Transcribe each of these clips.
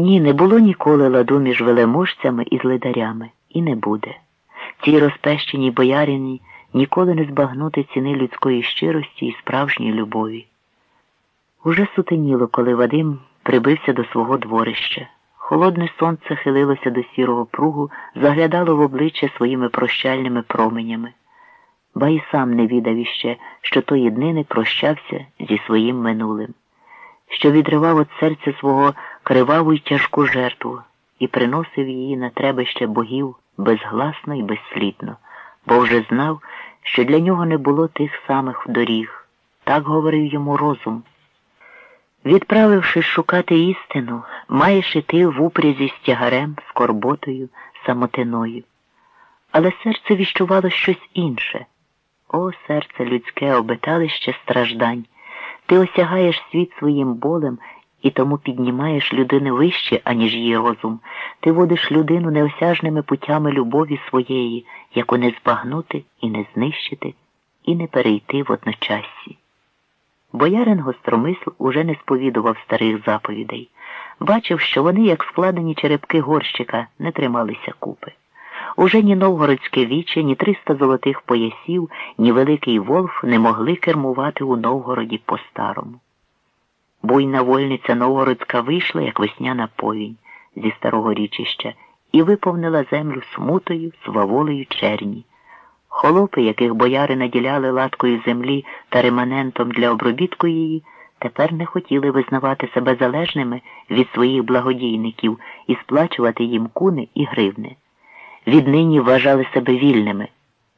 Ні, не було ніколи ладу між велеможцями і злидарями, і не буде. Цій розпещеній боярині ніколи не збагнути ціни людської щирості і справжньої любові. Уже сутеніло, коли Вадим прибився до свого дворища. Холодне сонце хилилося до сірого пругу, заглядало в обличчя своїми прощальними променями. Ба й сам не відав іще, що тої днини прощався зі своїм минулим, що відривав від серця свого криваву й тяжку жертву і приносив її на требище богів безгласно і безслідно, бо вже знав, що для нього не було тих самих доріг. Так говорив йому розум. Відправившись шукати істину, маєш іти в упрязі з тягарем, скорботою, самотиною. Але серце віщувало щось інше. О, серце людське, обиталище страждань. Ти осягаєш світ своїм болем і тому піднімаєш людини вище, аніж її розум. Ти водиш людину неосяжними путями любові своєї, яку не збагнути і не знищити, і не перейти в одночассі. Боярин гостромисл уже не сповідував старих заповідей. Бачив, що вони, як складені черепки горщика, не трималися купи. Уже ні новгородське віче, ні триста золотих поясів, ні Великий Волф не могли кермувати у Новгороді по-старому. Буйна вольниця Новгородська вийшла, як весняна повінь зі старого річища, і виповнила землю смутою, сваволею черні. Холопи, яких бояри наділяли латкою землі та реманентом для обробітку її, тепер не хотіли визнавати себе залежними від своїх благодійників і сплачувати їм куни і гривни. Віднині вважали себе вільними.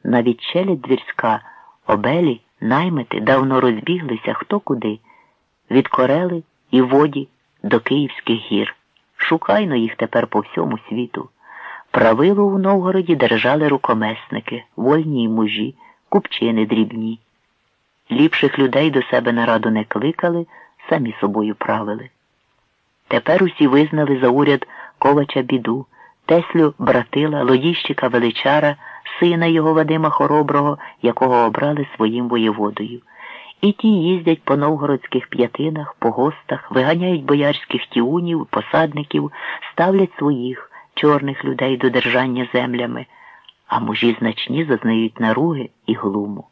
Навіть челядь двірська, обелі, наймити давно розбіглися хто куди, від Корели і воді до Київських гір. Шукайно їх тепер по всьому світу. Правило у Новгороді держали рукомесники, вольні й мужі, купчини дрібні. Ліпших людей до себе на раду не кликали, самі собою правили. Тепер усі визнали за уряд ковача біду, Теслю братила, лодіщика величара, сина його Вадима Хороброго, якого обрали своїм воєводою. І ті їздять по новгородських п'ятинах, по гостах, виганяють боярських тіунів, посадників, ставлять своїх чорних людей до держання землями, а мужі значні зазнають наруги і глуму.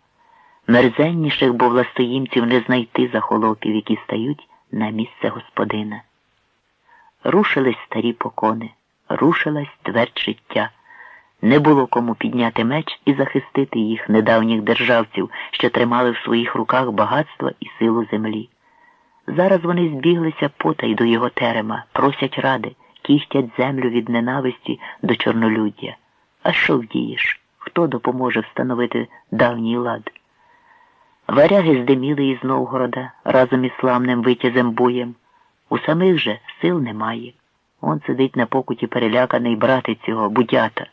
Мерзенніших бо властоїмців не знайти за холопів, які стають на місце господина. Рушились старі покони, рушилась твердь життя. Не було кому підняти меч і захистити їх недавніх державців, що тримали в своїх руках багатство і силу землі. Зараз вони збіглися потай до його терема, просять ради, кіхтять землю від ненависті до чорнолюддя. А що вдієш? Хто допоможе встановити давній лад? Варяги здиміли із Новгорода разом із славним витязем боєм. У самих же сил немає. Он сидить на покуті переляканий брати цього, будята,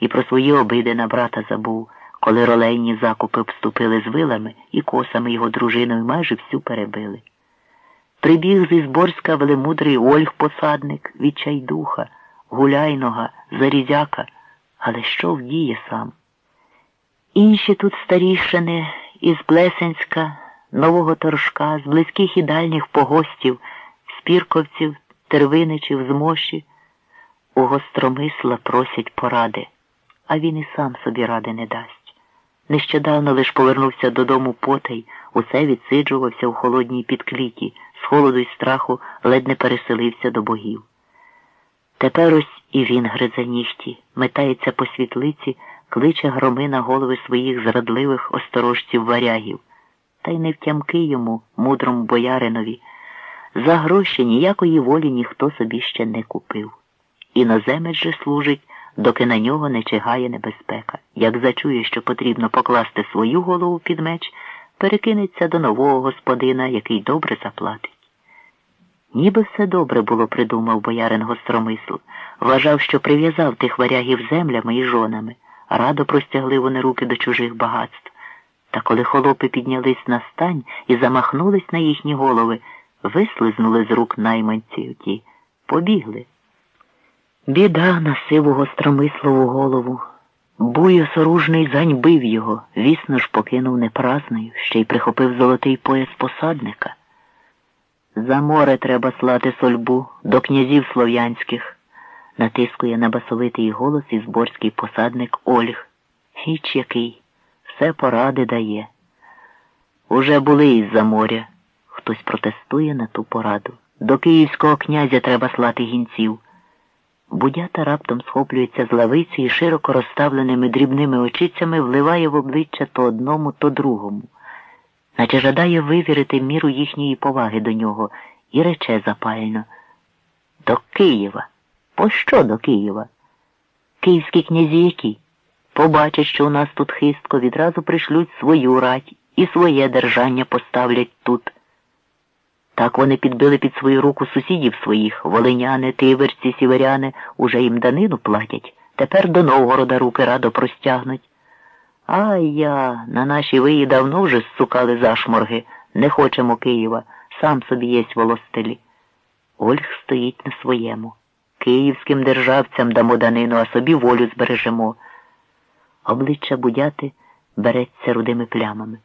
і про свої обиди на брата забув, коли ролейні закупи вступили з вилами і косами його дружиною майже всю перебили. Прибіг зі Зборська велемудрий Ольг посадник, відчайдуха, гуляйнога, зарізяка, але що вдіє сам? Інші тут старішини із Плесенська, Нового Торжка, з близьких і дальніх погостів, спірковців, тервиничів, з моші, у гостромисла просять поради, а він і сам собі ради не дасть. Нещодавно лиш повернувся додому потай, усе відсиджувався у холодній підкліті з холоду й страху ледь не переселився до богів. Тепер ось і він гризе нігті, метається по світлиці, кличе громи на голови своїх зрадливих осторожців варягів, та й не втямки йому, мудрому бояринові. За гроші ніякої волі ніхто собі ще не купив. Іноземець же служить, доки на нього не чигає небезпека. Як зачує, що потрібно покласти свою голову під меч, перекинеться до нового господина, який добре заплатить. Ніби все добре було придумав боярин гостромисл, вважав, що прив'язав тих варягів землями і жонами, радо простягли вони руки до чужих багатств. Та коли холопи піднялись на стань і замахнулись на їхні голови, вислизнули з рук найманці ті, побігли. Біда на сиву гостромислову голову. Буй осоружний заньбив його, вісно ж покинув непразною, ще й прихопив золотий пояс посадника. За море треба слати сольбу до князів слов'янських, натискує на басовитий голос і зборський посадник Ольг. Іч який, все поради дає. Уже були із-за моря. Хтось протестує на ту пораду. До київського князя треба слати гінців. Будята раптом схоплюється з лавиці і широко розставленими дрібними очицями вливає в обличчя то одному, то другому, наче жадає вивірити міру їхньої поваги до нього і рече запально. До Києва. Пощо до Києва? Київські князі які? Побачать, що у нас тут хистко, відразу пришлють свою рать і своє держання поставлять тут. Так вони підбили під свою руку сусідів своїх, волиняни, тиверці, сіверяни, уже їм данину платять. Тепер до Новгорода руки радо простягнуть. А я, на наші виї давно вже зсукали зашморги, не хочемо Києва, сам собі єсть волостелі. Ольг стоїть на своєму. Київським державцям дамо данину, а собі волю збережемо. Обличчя будяти береться рудими плямами.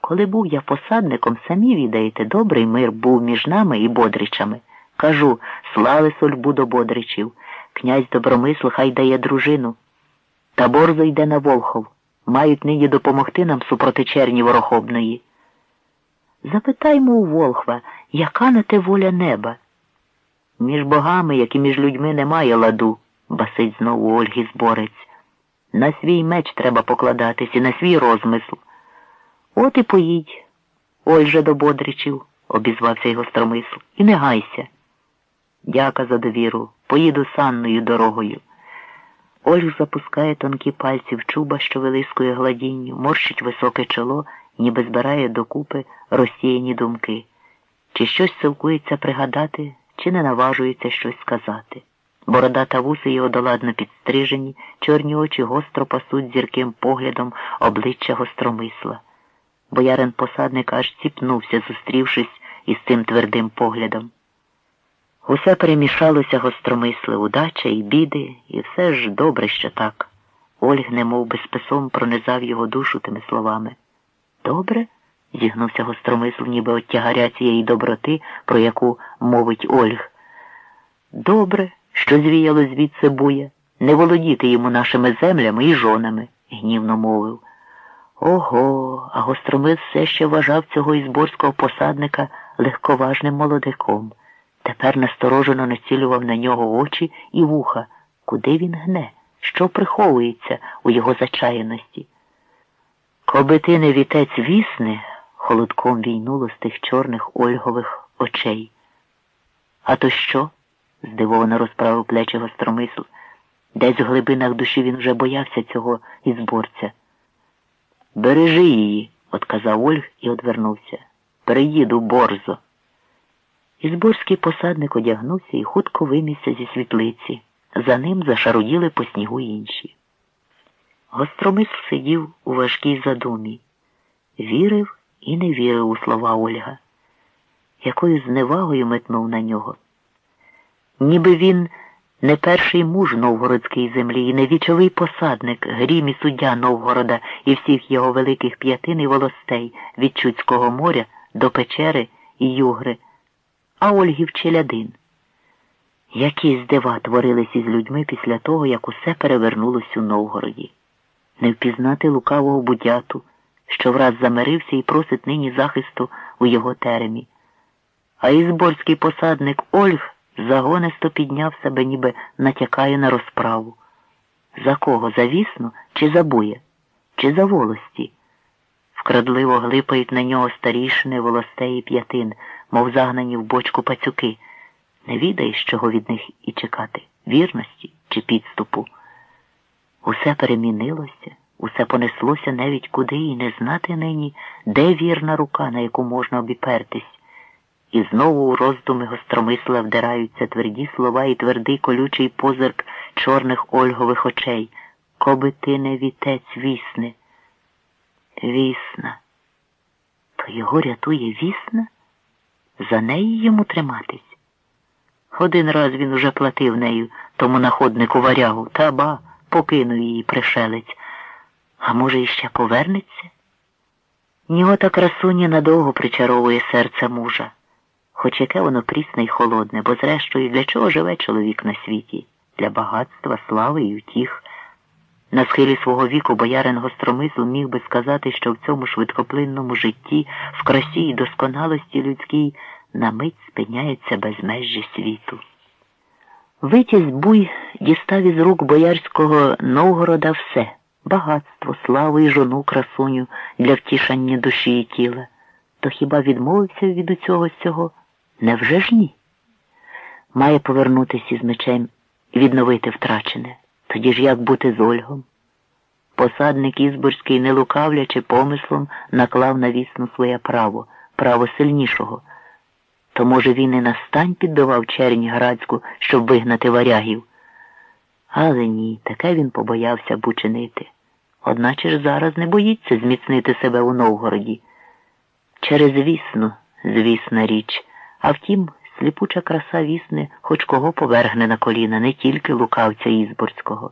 Коли був я посадником, самі відаєте, добрий мир був між нами і бодричами. Кажу, слави сольбу до бодричів. Князь Добромисл хай дає дружину. Та борзо йде на Волхов. Мають нині допомогти нам супроти черні ворохобної. Запитаймо у Волхва, яка на те воля неба? Між богами, як і між людьми, немає ладу, басить знову Ольги зборець. На свій меч треба покладатись і на свій розмисл. От і поїдь, ой до Бодричів, обізвався його стромисл, і не гайся. Дяка за довіру, поїду санною дорогою. Ольг запускає тонкі пальці в чуба, що вилискує гладінню, морщить високе чоло, ніби збирає докупи розсіяні думки. Чи щось силкується пригадати, чи не наважується щось сказати. Борода та вуси його доладно підстрижені, чорні очі гостро пасуть зірким поглядом обличчя гостромисла. Боярин посадник аж ціпнувся, зустрівшись із цим твердим поглядом. Усе перемішалося гостромисли, удача і біди, і все ж добре, що так. Ольг, немов безпесом, пронизав його душу тими словами. Добре? зігнувся гостромисл, ніби от тягаря цієї доброти, про яку мовить Ольг. Добре, що звіяло звідси бує, не володіти йому нашими землями і жонами, гнівно мовив. Ого, а гостромис все ще вважав цього ізборського посадника легковажним молодиком. Тепер насторожено націлював на нього очі і вуха. Куди він гне? Що приховується у його зачаяності? Коби ти не вітець вісни, холодком війнуло з тих чорних ольгових очей. А то що? здивовано розправив плечі гостромисл. Десь в глибинах душі він вже боявся цього ізборця. Бережи її, отказав Ольг і одвернувся. Приїду борзо. Ізборський посадник одягнувся і хутко вимісся зі світлиці. За ним зашаруділи по снігу інші. Гостромисл сидів у важкій задумі, вірив і не вірив у слова Ольга, якою зневагою метнув на нього. Ніби він не перший муж новгородської землі і не вічовий посадник, грім і суддя Новгорода і всіх його великих п'ятин і волостей від Чудського моря до Печери і Югри, а Ольгів Челядин. Які здива творились із людьми після того, як усе перевернулось у Новгороді. Не впізнати лукавого будяту, що враз замирився і просить нині захисту у його теремі. А ізборський посадник Ольг загонисто підняв себе, ніби натякає на розправу. За кого? За вісну чи за буя? Чи за волості? Вкрадливо глипають на нього старішини волостей п'ятин, мов загнані в бочку пацюки. Не відаєш, чого від них і чекати вірності чи підступу. Усе перемінилося, усе понеслося навіть куди і не знати нині, де вірна рука, на яку можна обіпертись. І знову у роздуми гостромисла вдираються тверді слова і твердий колючий позирк чорних ольгових очей. Коби ти не вітець вісне. Вісна. То його рятує вісна? За неї йому триматись? Один раз він уже платив нею тому находнику варягу, та ба, покинув її пришелець. А може, іще повернеться? Нього та красуні надовго причаровує серце мужа. Хоч яке воно прісне й холодне, бо, зрештою, для чого живе чоловік на світі? Для багатства, слави і утіх. На схилі свого віку боярин гостромисл міг би сказати, що в цьому швидкоплинному житті, в красі і досконалості людській, на мить спиняється безмежжі світу. Витязь буй дістав із рук боярського Новгорода все багатство, славу і жону красуню для втішання душі і тіла. То хіба відмовився від усього цього? Невже ж ні? Має повернутися із мечем і відновити втрачене. Тоді ж як бути з Ольгом? Посадник Ізборський, не лукавлячи помислом, наклав на вісну своє право, право сильнішого. То, може, він і на стань піддавав чернь градську, щоб вигнати варягів. Але ні, таке він побоявся б учинити. Одначе ж зараз не боїться зміцнити себе у Новгороді. Через вісну, звісна річ, а втім, сліпуча краса вісни хоч кого повергне на коліна, не тільки лукавця Ізборського.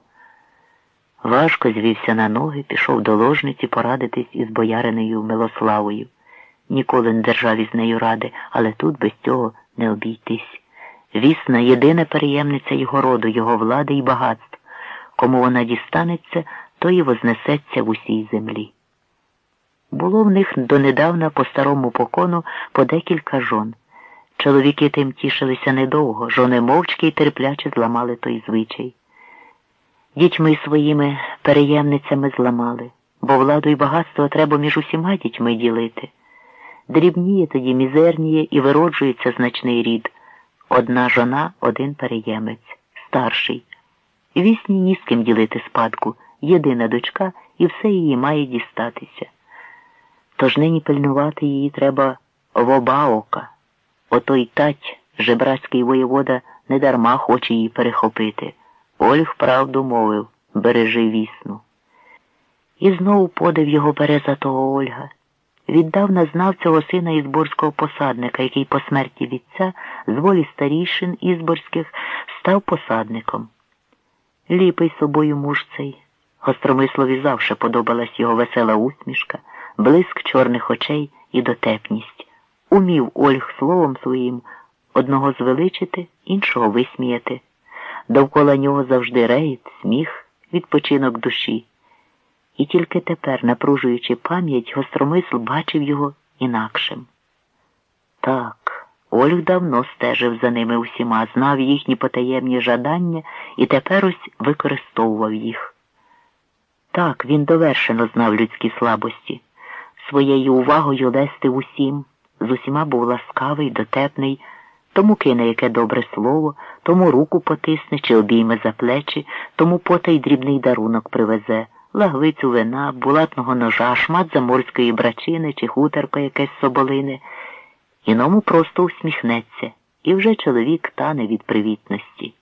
Важко звівся на ноги, пішов до ложниці порадитись із бояринею Милославою. Ніколи не держав із нею ради, але тут без цього не обійтись. Вісна єдина переємниця його роду, його влади і багатств. Кому вона дістанеться, то і вознесеться в усій землі. Було в них донедавна по старому покону по декілька жон. Чоловіки тим тішилися недовго, жони мовчки й терпляче зламали той звичай. Дітьми своїми переємницями зламали, бо владу і багатство треба між усіма дітьми ділити. Дрібніє тоді, мізерніє і вироджується значний рід. Одна жона, один переємець, старший. Вісні ні з ким ділити спадку, єдина дочка, і все її має дістатися. Тож нині пильнувати її треба в оба ока. Отой тать, жебрацький воєвода, недарма хоче її перехопити. Ольг правду мовив бережи вісну. І знову подив його бере того Ольга. Віддавна знав цього сина ізборського посадника, який по смерті вітця з волі старішин ізборських став посадником. Ліпий собою муж цей. Гостромислові завше подобалась його весела усмішка, блиск чорних очей і дотепність. Умів Ольг словом своїм одного звеличити, іншого висміяти. Довкола нього завжди рейд, сміх, відпочинок душі. І тільки тепер, напружуючи пам'ять, гостромисл бачив його інакшим. Так, Ольг давно стежив за ними усіма, знав їхні потаємні жадання і тепер ось використовував їх. Так, він довершено знав людські слабості, своєю увагою лести усім, з усіма був ласкавий, дотепний, тому кине яке добре слово, тому руку потисне чи обійме за плечі, тому потай дрібний дарунок привезе лагвицю вина, булатного ножа, шмат заморської брачини чи хутерко якесь соболини, іному просто усміхнеться, і вже чоловік тане від привітності.